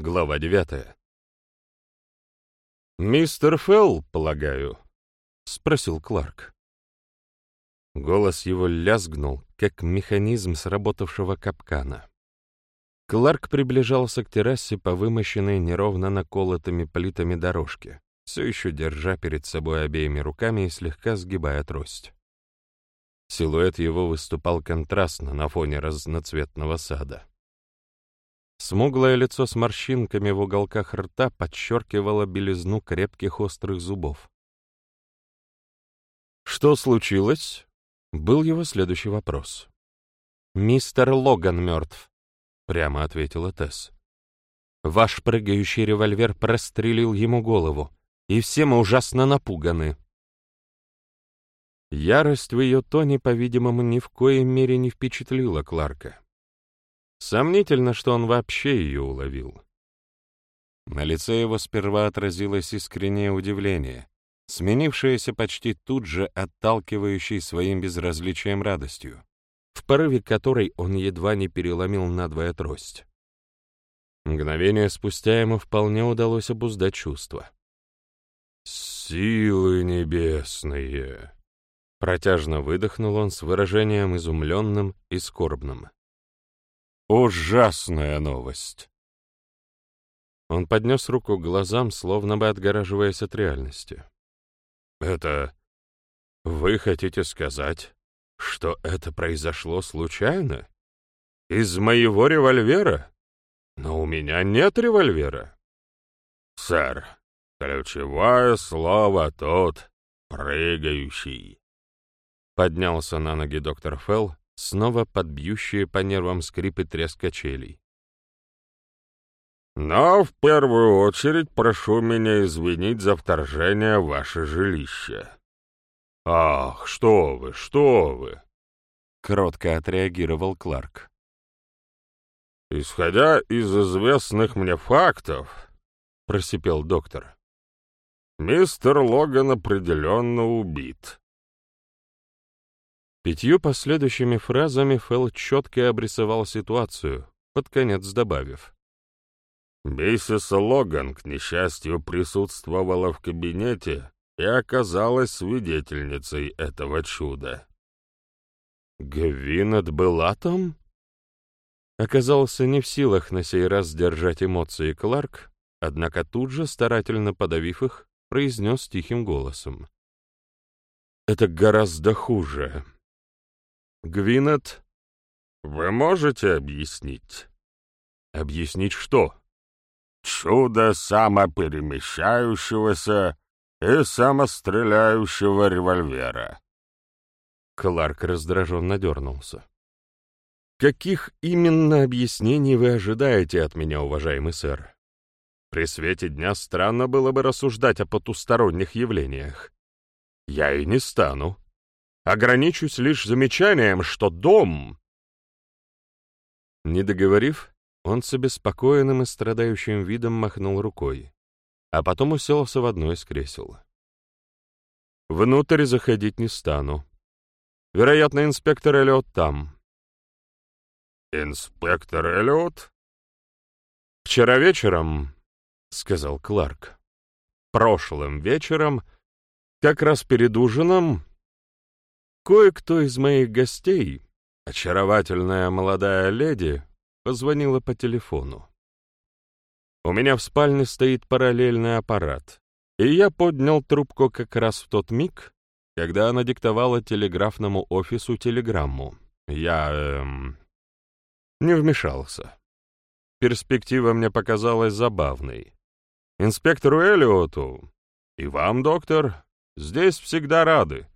Глава девятая. «Мистер Фелл, полагаю?» — спросил Кларк. Голос его лязгнул, как механизм сработавшего капкана. Кларк приближался к террасе по вымощенной неровно наколотыми плитами дорожке, все еще держа перед собой обеими руками и слегка сгибая трость. Силуэт его выступал контрастно на фоне разноцветного сада. Смуглое лицо с морщинками в уголках рта подчеркивало белизну крепких острых зубов. «Что случилось?» — был его следующий вопрос. «Мистер Логан мертв», — прямо ответила Тесс. «Ваш прыгающий револьвер прострелил ему голову, и все мы ужасно напуганы». Ярость в ее тоне, по-видимому, ни в коей мере не впечатлила Кларка. Сомнительно, что он вообще ее уловил. На лице его сперва отразилось искреннее удивление, сменившееся почти тут же отталкивающей своим безразличием радостью, в порыве которой он едва не переломил надвое трость. Мгновение спустя ему вполне удалось обуздать чувства. «Силы небесные!» Протяжно выдохнул он с выражением изумленным и скорбным. Ужасная новость. Он поднес руку к глазам, словно бы отгораживаясь от реальности. «Это... Вы хотите сказать, что это произошло случайно? Из моего револьвера? Но у меня нет револьвера». «Сэр, ключевое слово тут — прыгающий». Поднялся на ноги доктор Фелл, снова подбьющие по нервам скрип и треск. «Но в первую очередь прошу меня извинить за вторжение в ваше жилище». «Ах, что вы, что вы!» — кротко отреагировал Кларк. «Исходя из известных мне фактов», — просипел доктор, — «мистер Логан определенно убит. Пятью последующими фразами Фелл четко обрисовал ситуацию, под конец добавив. «Миссис Логан, к несчастью, присутствовала в кабинете и оказалась свидетельницей этого чуда». «Гвинет была там?» Оказался не в силах на сей раз сдержать эмоции Кларк, однако тут же, старательно подавив их, произнес тихим голосом. «Это гораздо хуже». Гвинет, вы можете объяснить? Объяснить что? Чудо самоперемещающегося и самостреляющего револьвера. Кларк раздраженно дернулся. «Каких именно объяснений вы ожидаете от меня, уважаемый сэр? При свете дня странно было бы рассуждать о потусторонних явлениях. Я и не стану ограничусь лишь замечанием, что дом...» Не договорив, он с обеспокоенным и страдающим видом махнул рукой, а потом уселся в одно из кресел. «Внутрь заходить не стану. Вероятно, инспектор Эллиот там». «Инспектор Эллиот?» «Вчера вечером», — сказал Кларк, — «прошлым вечером, как раз перед ужином, Кое-кто из моих гостей, очаровательная молодая леди, позвонила по телефону. У меня в спальне стоит параллельный аппарат, и я поднял трубку как раз в тот миг, когда она диктовала телеграфному офису телеграмму. Я, эм, не вмешался. Перспектива мне показалась забавной. Инспектору Эллиоту и вам, доктор, здесь всегда рады.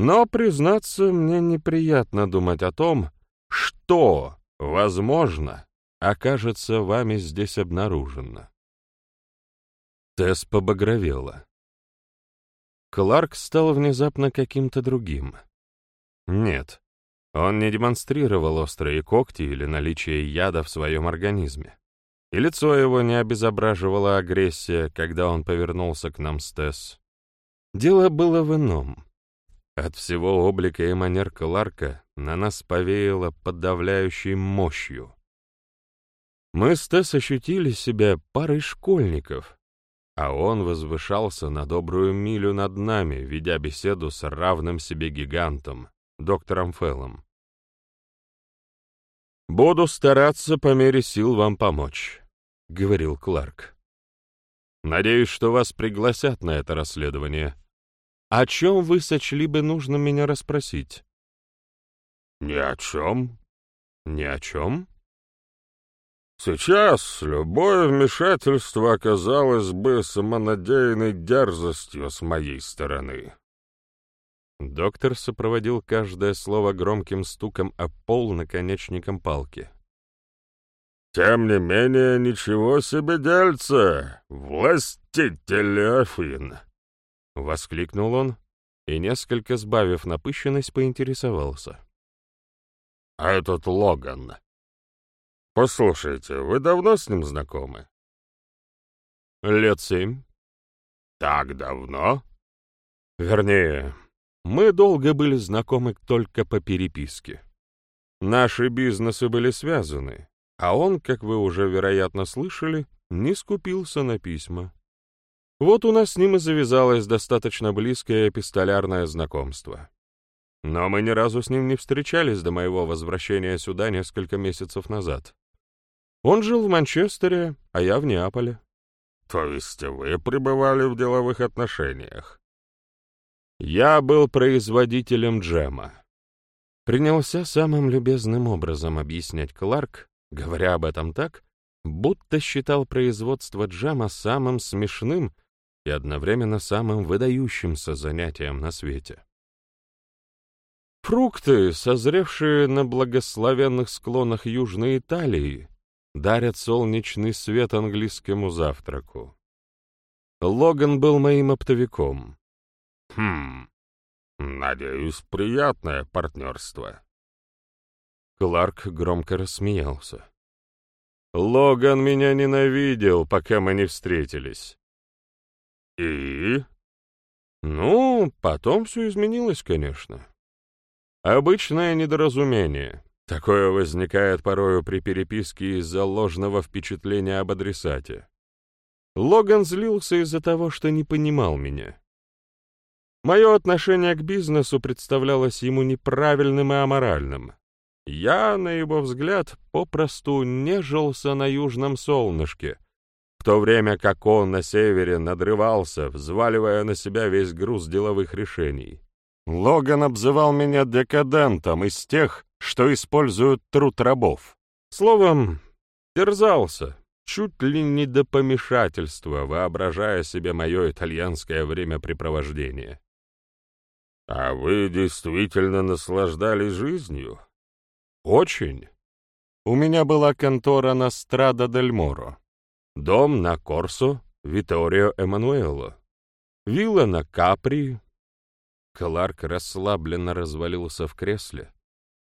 Но, признаться, мне неприятно думать о том, что, возможно, окажется вами здесь обнаружено. Тесс побагровела. Кларк стал внезапно каким-то другим. Нет, он не демонстрировал острые когти или наличие яда в своем организме. И лицо его не обезображивала агрессия, когда он повернулся к нам с Тесс. Дело было в ином. От всего облика и манер Кларка на нас повеяло подавляющей мощью. Мы с Тесс ощутили себя парой школьников, а он возвышался на добрую милю над нами, ведя беседу с равным себе гигантом, доктором Феллом. «Буду стараться по мере сил вам помочь», — говорил Кларк. «Надеюсь, что вас пригласят на это расследование. О чем вы сочли бы нужно меня расспросить?» «Ни о чем». «Ни о чем?» «Сейчас любое вмешательство оказалось бы самонадеянной дерзостью с моей стороны». Доктор сопроводил каждое слово громким стуком о пол наконечником палки. «Тем не менее, ничего себе дельце! Властитель Афин!» — воскликнул он и, несколько сбавив напыщенность, поинтересовался. «А этот Логан? Послушайте, вы давно с ним знакомы?» «Лет семь». «Так давно?» «Вернее, мы долго были знакомы только по переписке. Наши бизнесы были связаны, а он, как вы уже, вероятно, слышали, не скупился на письма. Вот у нас с ним и завязалось достаточно близкое эпистолярное знакомство. Но мы ни разу с ним не встречались до моего возвращения сюда несколько месяцев назад. Он жил в Манчестере, а я в Неаполе. То есть вы пребывали в деловых отношениях? Я был производителем джема. Принялся самым любезным образом объяснять Кларк, говоря об этом так, будто считал производство джема самым смешным и одновременно самым выдающимся занятием на свете. Фрукты, созревшие на благословенных склонах Южной Италии, дарят солнечный свет английскому завтраку. Логан был моим оптовиком. Хм, надеюсь, приятное партнерство. Кларк громко рассмеялся. Логан меня ненавидел, пока мы не встретились. И? Ну, потом все изменилось, конечно. Обычное недоразумение. Такое возникает порою при переписке из-за ложного впечатления об адресате. Логан злился из-за того, что не понимал меня. Мое отношение к бизнесу представлялось ему неправильным и аморальным. Я, на его взгляд, попросту нежился на южном солнышке, то время как он на севере надрывался, взваливая на себя весь груз деловых решений. Логан обзывал меня декадентом из тех, что используют труд рабов. Словом, терзался, чуть ли не до помешательства, воображая себе мое итальянское времяпрепровождение. «А вы действительно наслаждались жизнью?» «Очень. У меня была контора на Страда-дель-Моро, дом на Корсо, Виторио Эммануэло, вилла на Капри, Кларк расслабленно развалился в кресле,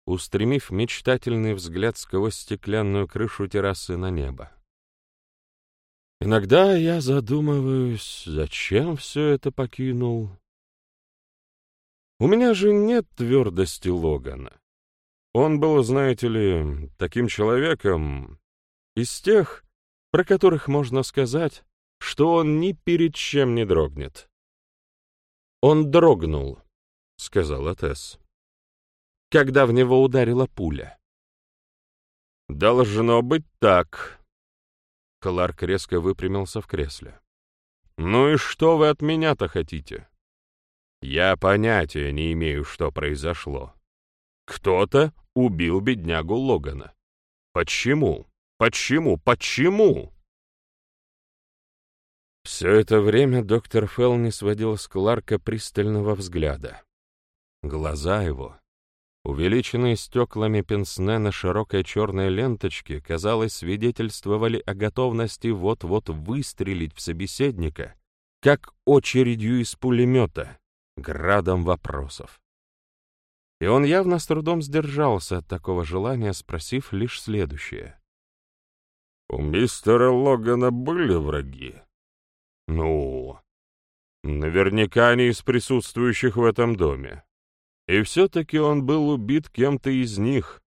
устремив мечтательный взгляд сквозь стеклянную крышу террасы на небо. Иногда я задумываюсь, зачем все это покинул. У меня же нет твердости Логана. Он был, знаете ли, таким человеком из тех, про которых можно сказать, что он ни перед чем не дрогнет. Он дрогнул, — сказала Тесс, — когда в него ударила пуля. «Должно быть так». Кларк резко выпрямился в кресле. «Ну и что вы от меня-то хотите?» «Я понятия не имею, что произошло. Кто-то убил беднягу Логана. Почему? Почему? Почему?» Все это время доктор Фелл не сводил с Кларка пристального взгляда. Глаза его, увеличенные стеклами пенсне на широкой черной ленточке, казалось, свидетельствовали о готовности вот-вот выстрелить в собеседника, как очередью из пулемета, градом вопросов. И он явно с трудом сдержался от такого желания, спросив лишь следующее. «У мистера Логана были враги?» «Ну, наверняка не из присутствующих в этом доме. И все-таки он был убит кем-то из них.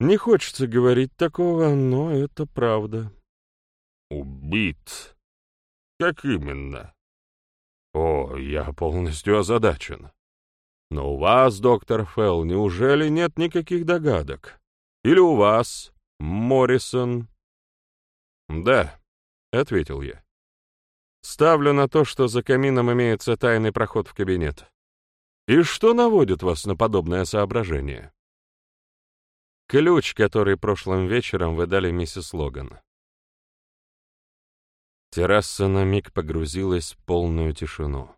Не хочется говорить такого, но это правда. Убит? Как именно? О, я полностью озадачен. Но у вас, доктор Фелл, неужели нет никаких догадок? Или у вас, Моррисон? Да, — ответил я. Ставлю на то, что за камином имеется тайный проход в кабинет. И что наводит вас на подобное соображение? Ключ, который прошлым вечером вы дали миссис Логан. Терраса на миг погрузилась в полную тишину.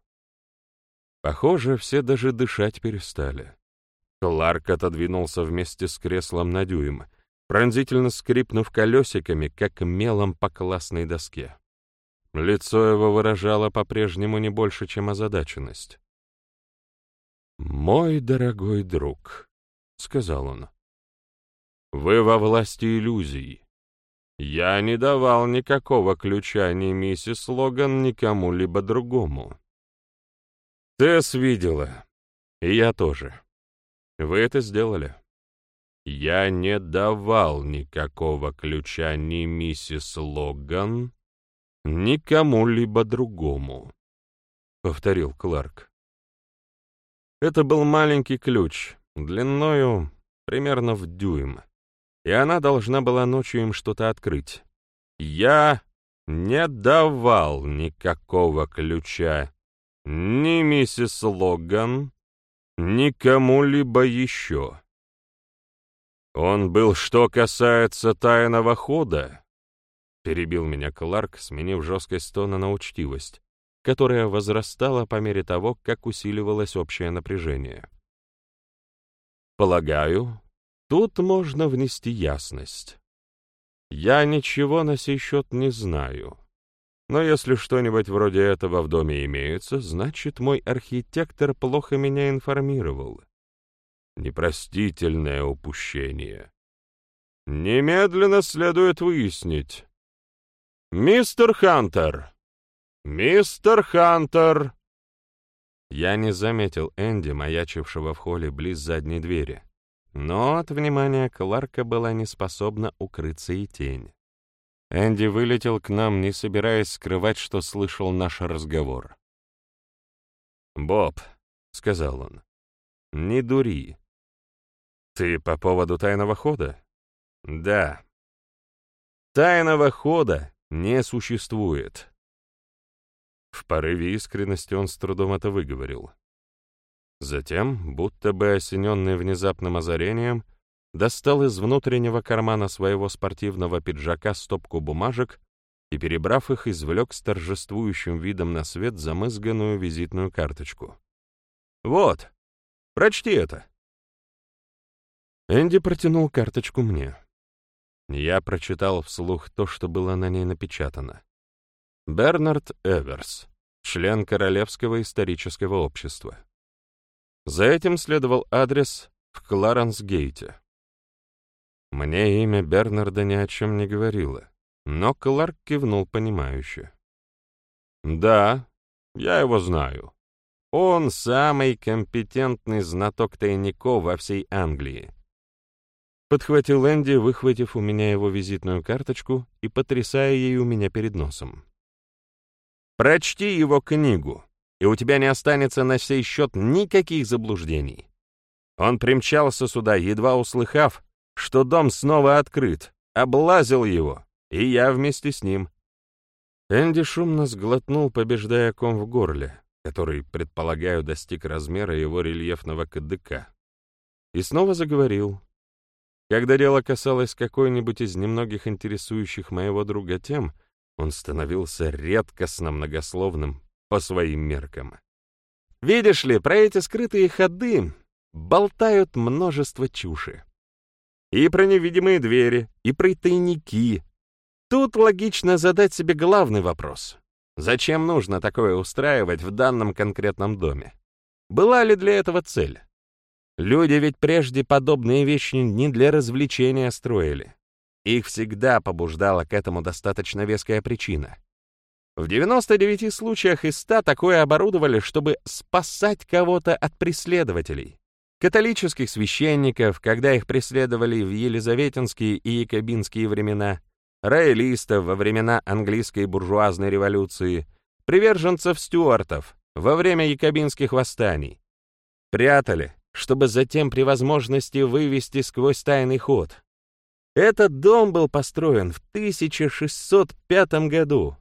Похоже, все даже дышать перестали. Кларк отодвинулся вместе с креслом на дюйм, пронзительно скрипнув колесиками, как мелом по классной доске. Лицо его выражало по-прежнему не больше, чем озадаченность. «Мой дорогой друг», — сказал он, — «вы во власти иллюзий. Я не давал никакого ключа ни миссис Логан, ни кому-либо другому. Тесс видела, и я тоже. Вы это сделали. Я не давал никакого ключа ни миссис Логан, ни кому-либо другому, — повторил Кларк. Это был маленький ключ, длиною примерно в дюйм, и она должна была ночью им что-то открыть. Я не давал никакого ключа ни миссис Логан, ни кому-либо еще. Он был, что касается тайного хода, перебил меня Кларк, сменив жесткость тона на учтивость, которая возрастала по мере того, как усиливалось общее напряжение. Полагаю, тут можно внести ясность. Я ничего на сей счет не знаю. Но если что-нибудь вроде этого в доме имеется, значит, мой архитектор плохо меня информировал. Непростительное упущение. Немедленно следует выяснить. «Мистер Хантер! Мистер Хантер!» Я не заметил Энди, маячившего в холле близ задней двери, но от внимания Кларка была неспособна укрыться и тень. Энди вылетел к нам, не собираясь скрывать, что слышал наш разговор. «Боб», — сказал он, — «не дури». «Ты по поводу тайного хода?» «Да». «Тайного хода не существует». В порыве искренности он с трудом это выговорил. Затем, будто бы осененный внезапным озарением, достал из внутреннего кармана своего спортивного пиджака стопку бумажек и, перебрав их, извлек с торжествующим видом на свет замызганную визитную карточку. «Вот, прочти это!» Энди протянул карточку мне. Я прочитал вслух то, что было на ней напечатано. Бернард Эверс, член Королевского исторического общества. За этим следовал адрес в Кларенс-Гейте. Мне имя Бернарда ни о чем не говорило, но Кларк кивнул понимающе. «Да, я его знаю. Он самый компетентный знаток тайников во всей Англии». Подхватил Энди, выхватив у меня его визитную карточку и потрясая ей у меня перед носом. «Прочти его книгу, и у тебя не останется на сей счет никаких заблуждений». Он примчался сюда, едва услыхав, что дом снова открыт, облазил его, и я вместе с ним. Энди шумно сглотнул, побеждая ком в горле, который, предполагаю, достиг размера его рельефного КДК. И снова заговорил. Когда дело касалось какой-нибудь из немногих интересующих моего друга тем, он становился редкостно многословным по своим меркам. Видишь ли, про эти скрытые ходы болтают множество чуши. И про невидимые двери, и про тайники. Тут логично задать себе главный вопрос. Зачем нужно такое устраивать в данном конкретном доме? Была ли для этого цель? Люди ведь прежде подобные вещи не для развлечения строили. Их всегда побуждала к этому достаточно веская причина. В 99 случаях из 100 такое оборудовали, чтобы спасать кого-то от преследователей. католических священников, когда их преследовали в Елизаветинские и Якобинские времена, роялистов во времена английской буржуазной революции, приверженцев стюартов во время якобинских восстаний. Прятали, чтобы затем при возможности вывести сквозь тайный ход. Этот дом был построен в 1605 году,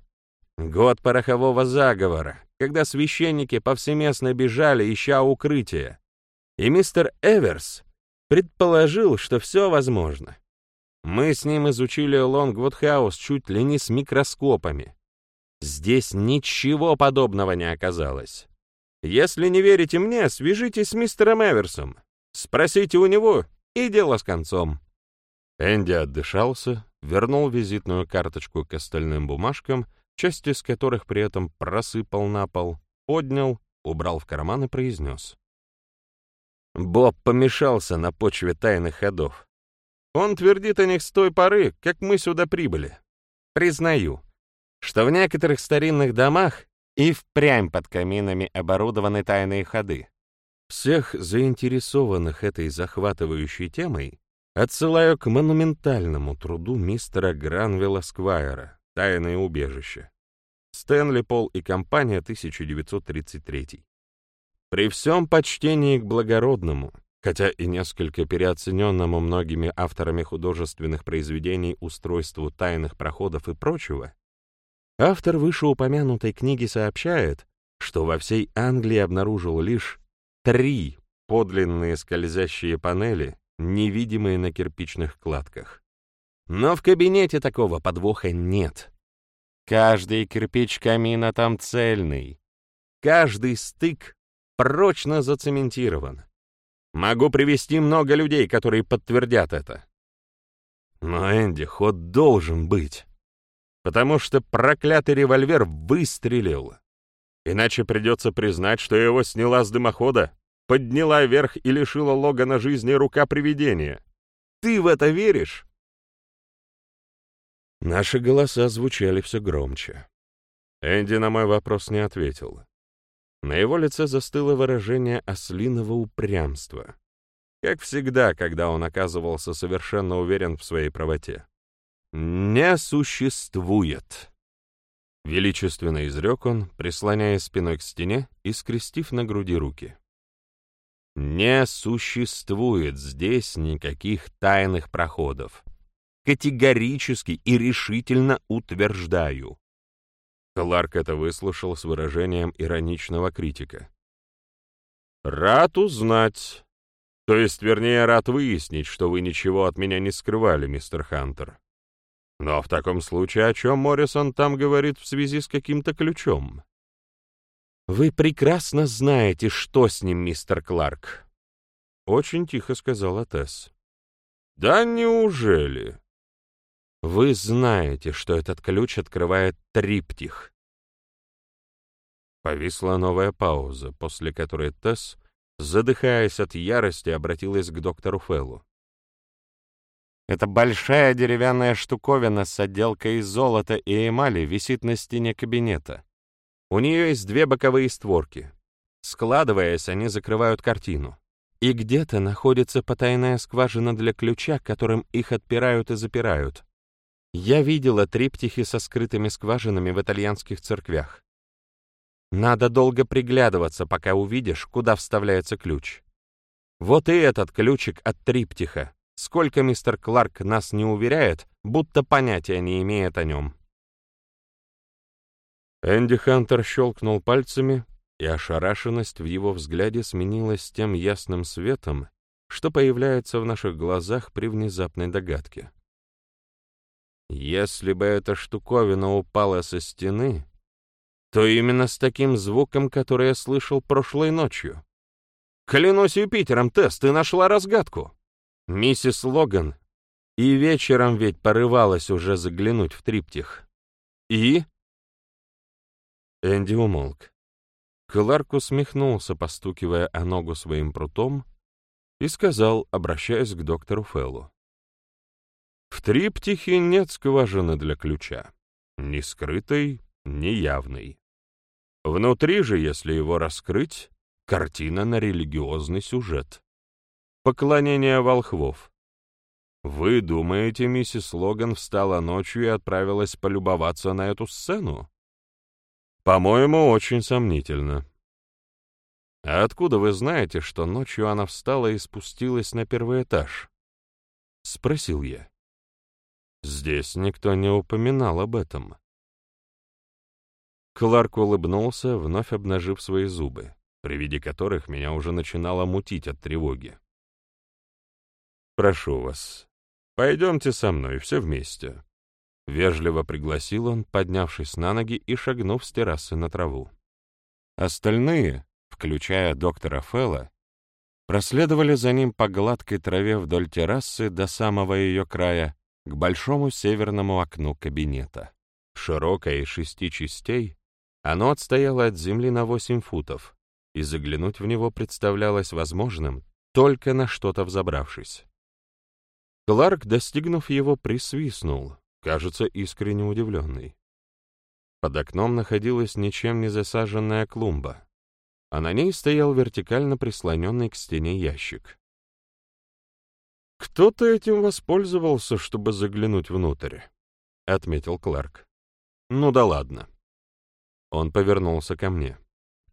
год порохового заговора, когда священники повсеместно бежали, ища укрытия. И мистер Эверс предположил, что все возможно. Мы с ним изучили Лонгвуд-хаус чуть ли не с микроскопами. Здесь ничего подобного не оказалось. Если не верите мне, свяжитесь с мистером Эверсом. Спросите у него, и дело с концом. Энди отдышался, вернул визитную карточку к остальным бумажкам, часть из которых при этом просыпал на пол, поднял, убрал в карман и произнес. Боб помешался на почве тайных ходов. Он твердит о них с той поры, как мы сюда прибыли. Признаю, что в некоторых старинных домах и впрямь под каминами оборудованы тайные ходы. Всех заинтересованных этой захватывающей темой отсылаю к монументальному труду мистера Гранвилла Сквайра «Тайное убежище». Стэнли Пол и компания, 1933. При всем почтении к благородному, хотя и несколько переоцененному многими авторами художественных произведений устройству тайных проходов и прочего, автор вышеупомянутой книги сообщает, что во всей Англии обнаружил лишь три подлинные скользящие панели, невидимые на кирпичных кладках. Но в кабинете такого подвоха нет. Каждый кирпич камина там цельный. Каждый стык прочно зацементирован. Могу привести много людей, которые подтвердят это. Но, Энди, ход должен быть. Потому что проклятый револьвер выстрелил. Иначе придется признать, что его сняла с дымохода, подняла вверх и лишила Логана жизни рука привидения. Ты в это веришь? Наши голоса звучали все громче. Энди на мой вопрос не ответил. На его лице застыло выражение ослиного упрямства. Как всегда, когда он оказывался совершенно уверен в своей правоте. «Не существует!» Величественно изрек он, прислоняясь спиной к стене и скрестив на груди руки. «Не существует здесь никаких тайных проходов. Категорически и решительно утверждаю. Кларк это выслушал с выражением ироничного критика. «Рад узнать. То есть, вернее, рад выяснить, что вы ничего от меня не скрывали, мистер Хантер. Но в таком случае о чем Моррисон там говорит в связи с каким-то ключом?» «Вы прекрасно знаете, что с ним, мистер Кларк», — очень тихо сказала Тесс. «Да неужели?» Вы знаете, что этот ключ открывает триптих. Повисла новая пауза, после которой Тесс, задыхаясь от ярости, обратилась к доктору Феллу. Эта большая деревянная штуковина с отделкой из золота и эмали висит на стене кабинета. У нее есть две боковые створки. Складываясь, они закрывают картину. И где-то находится потайная скважина для ключа, которым их отпирают и запирают. Я видела триптихи со скрытыми скважинами в итальянских церквях. Надо долго приглядываться, пока увидишь, куда вставляется ключ. Вот и этот ключик от триптиха. Сколько мистер Кларк нас не уверяет, будто понятия не имеет о нем. Энди Хантер щелкнул пальцами, и ошарашенность в его взгляде сменилась тем ясным светом, что появляется в наших глазах при внезапной догадке. Если бы эта штуковина упала со стены, то именно с таким звуком, который я слышал прошлой ночью. Клянусь Юпитером, Тесс, ты нашла разгадку. Миссис Логан и вечером ведь порывалась уже заглянуть в триптих. И? Энди умолк. Кларк усмехнулся, постукивая о ногу своим прутом, и сказал, обращаясь к доктору Феллу. В триптихе нет скважины для ключа, ни скрытой, ни явной. Внутри же, если его раскрыть, картина на религиозный сюжет. Поклонение волхвов. Вы думаете, миссис Логан встала ночью и отправилась полюбоваться на эту сцену? По-моему, очень сомнительно. А откуда вы знаете, что ночью она встала и спустилась на первый этаж? Спросил я. Здесь никто не упоминал об этом. Кларк улыбнулся, вновь обнажив свои зубы, при виде которых меня уже начинало мутить от тревоги. «Прошу вас, пойдемте со мной, все вместе», — вежливо пригласил он, поднявшись на ноги и шагнув с террасы на траву. Остальные, включая доктора Фелла, проследовали за ним по гладкой траве вдоль террасы до самого ее края к большому северному окну кабинета. Широкое из шести частей, оно отстояло от земли на восемь футов, и заглянуть в него представлялось возможным, только на что-то взобравшись. Кларк, достигнув его, присвистнул, кажется, искренне удивленный. Под окном находилась ничем не засаженная клумба, а на ней стоял вертикально прислоненный к стене ящик. «Кто-то этим воспользовался, чтобы заглянуть внутрь», — отметил Кларк. «Ну да ладно». Он повернулся ко мне.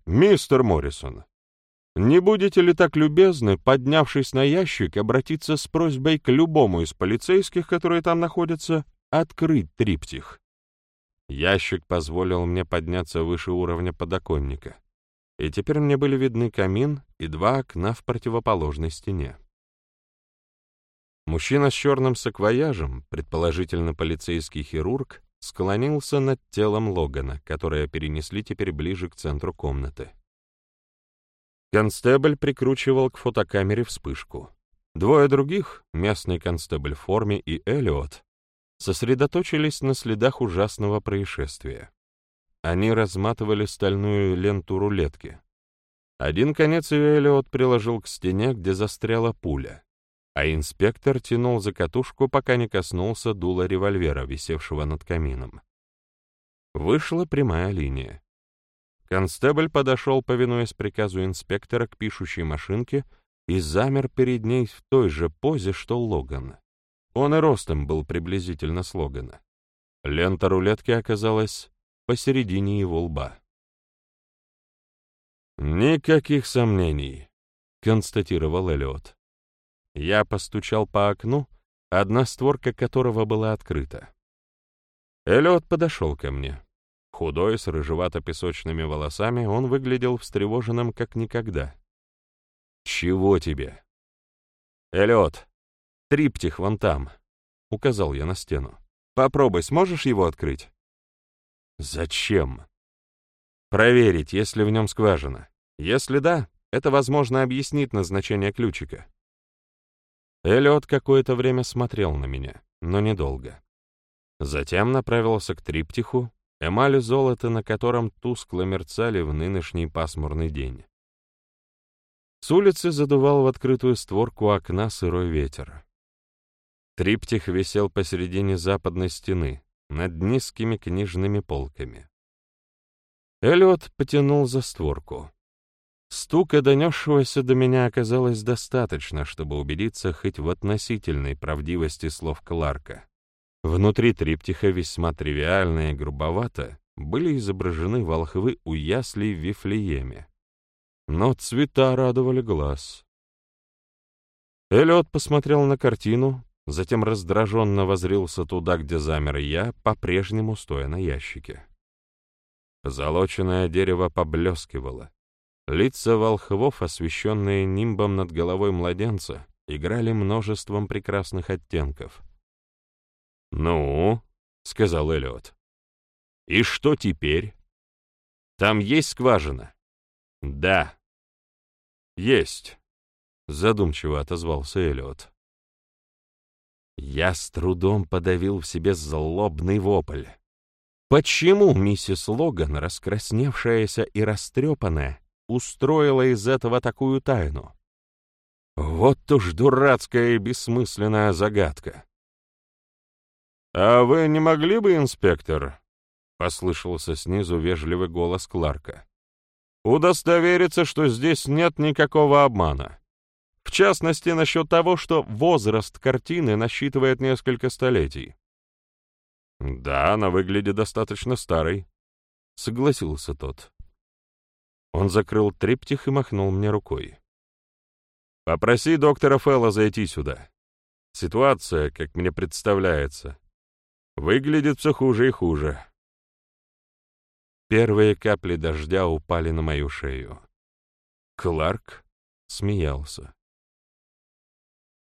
«Мистер Моррисон, не будете ли так любезны, поднявшись на ящик, обратиться с просьбой к любому из полицейских, которые там находятся, открыть триптих?» Ящик позволил мне подняться выше уровня подоконника, и теперь мне были видны камин и два окна в противоположной стене. Мужчина с черным саквояжем, предположительно полицейский хирург, склонился над телом Логана, которое перенесли теперь ближе к центру комнаты. Констебль прикручивал к фотокамере вспышку. Двое других, местный констебль в форме и Элиот, сосредоточились на следах ужасного происшествия. Они разматывали стальную ленту рулетки. Один конец Элиот приложил к стене, где застряла пуля а инспектор тянул за катушку, пока не коснулся дула револьвера, висевшего над камином. Вышла прямая линия. Констебль подошел, повинуясь приказу инспектора, к пишущей машинке и замер перед ней в той же позе, что Логан. Он и ростом был приблизительно с Логана. Лента рулетки оказалась посередине его лба. «Никаких сомнений», — констатировал Эллиот. Я постучал по окну, одна створка которого была открыта. Эллиот подошел ко мне. Худой, с рыжевато-песочными волосами, он выглядел встревоженным как никогда. «Чего тебе?» «Эллиот, триптих вон там», — указал я на стену. «Попробуй, сможешь его открыть?» «Зачем?» «Проверить, есть ли в нем скважина. Если да, это, возможно, объяснит назначение ключика. Эллиот какое-то время смотрел на меня, но недолго. Затем направился к триптиху, эмали золота на котором тускло мерцали в нынешний пасмурный день. С улицы задувал в открытую створку окна сырой ветер. Триптих висел посередине западной стены, над низкими книжными полками. Эллиот потянул за створку. Стука, донесшегося до меня, оказалось достаточно, чтобы убедиться хоть в относительной правдивости слов Кларка. Внутри триптиха весьма тривиально и грубовато были изображены волхвы у яслей в Вифлееме. Но цвета радовали глаз. Эллиот посмотрел на картину, затем раздраженно возрился туда, где замер я, по-прежнему стоя на ящике. Позолоченное дерево поблескивало, Лица волхвов, освещенные нимбом над головой младенца, играли множеством прекрасных оттенков. «Ну?» — сказал Эллиот. «И что теперь? Там есть скважина?» «Да». «Есть», — задумчиво отозвался Эллиот. Я с трудом подавил в себе злобный вопль. Почему миссис Логан, раскрасневшаяся и растрепанная, устроила из этого такую тайну? Вот уж дурацкая и бессмысленная загадка. «А вы не могли бы, инспектор?» — послышался снизу вежливый голос Кларка. «Удостовериться, что здесь нет никакого обмана. В частности, насчет того, что возраст картины насчитывает несколько столетий. «Да, она выглядит достаточно старой», — согласился тот. Он закрыл триптих и махнул мне рукой. «Попроси доктора Фелла зайти сюда. Ситуация, как мне представляется, выглядит все хуже и хуже». Первые капли дождя упали на мою шею. Кларк смеялся.